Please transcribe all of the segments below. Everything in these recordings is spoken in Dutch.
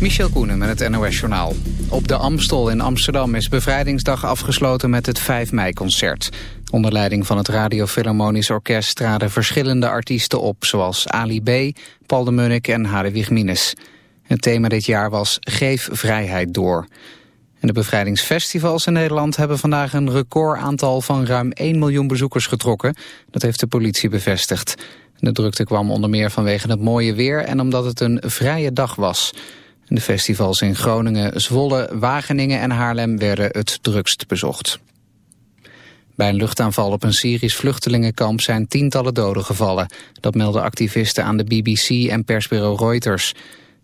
Michel Koenen met het NOS-journaal. Op de Amstel in Amsterdam is bevrijdingsdag afgesloten met het 5 mei-concert. Onder leiding van het Radio Philharmonisch Orkest traden verschillende artiesten op... zoals Ali B., Paul de Munnik en Hadewig Minnes. Het thema dit jaar was Geef vrijheid door. En de bevrijdingsfestivals in Nederland hebben vandaag een recordaantal van ruim 1 miljoen bezoekers getrokken. Dat heeft de politie bevestigd. De drukte kwam onder meer vanwege het mooie weer en omdat het een vrije dag was. De festivals in Groningen, Zwolle, Wageningen en Haarlem werden het drukst bezocht. Bij een luchtaanval op een Syrisch vluchtelingenkamp zijn tientallen doden gevallen. Dat melden activisten aan de BBC en persbureau Reuters.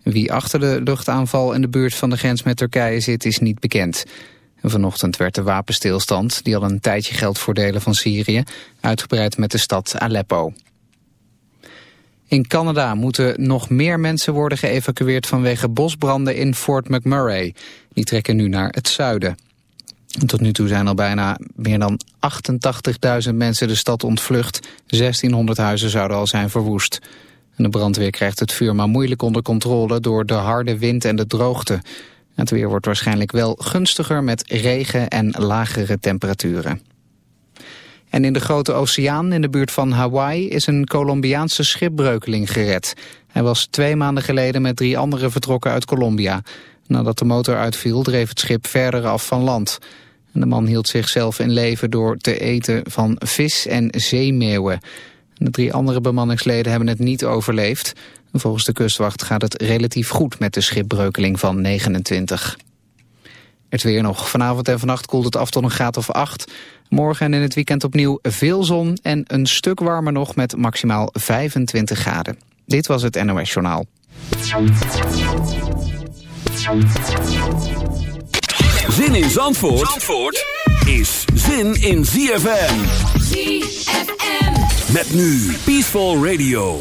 Wie achter de luchtaanval in de buurt van de grens met Turkije zit is niet bekend. Vanochtend werd de wapenstilstand, die al een tijdje geldt voor delen van Syrië, uitgebreid met de stad Aleppo. In Canada moeten nog meer mensen worden geëvacueerd vanwege bosbranden in Fort McMurray. Die trekken nu naar het zuiden. Tot nu toe zijn al bijna meer dan 88.000 mensen de stad ontvlucht. 1600 huizen zouden al zijn verwoest. De brandweer krijgt het vuur maar moeilijk onder controle door de harde wind en de droogte. Het weer wordt waarschijnlijk wel gunstiger met regen en lagere temperaturen. En in de Grote Oceaan in de buurt van Hawaii is een Colombiaanse schipbreukeling gered. Hij was twee maanden geleden met drie anderen vertrokken uit Colombia. Nadat de motor uitviel dreef het schip verder af van land. De man hield zichzelf in leven door te eten van vis en zeemeeuwen. De drie andere bemanningsleden hebben het niet overleefd. Volgens de kustwacht gaat het relatief goed met de schipbreukeling van 29. Het weer nog. Vanavond en vannacht koelt het af tot een graad of 8. Morgen en in het weekend opnieuw veel zon en een stuk warmer nog met maximaal 25 graden. Dit was het NOS Journaal. Zin in Zandvoort, Zandvoort is zin in ZFM. ZFM. Met nu Peaceful Radio.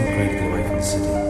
some great away from the city.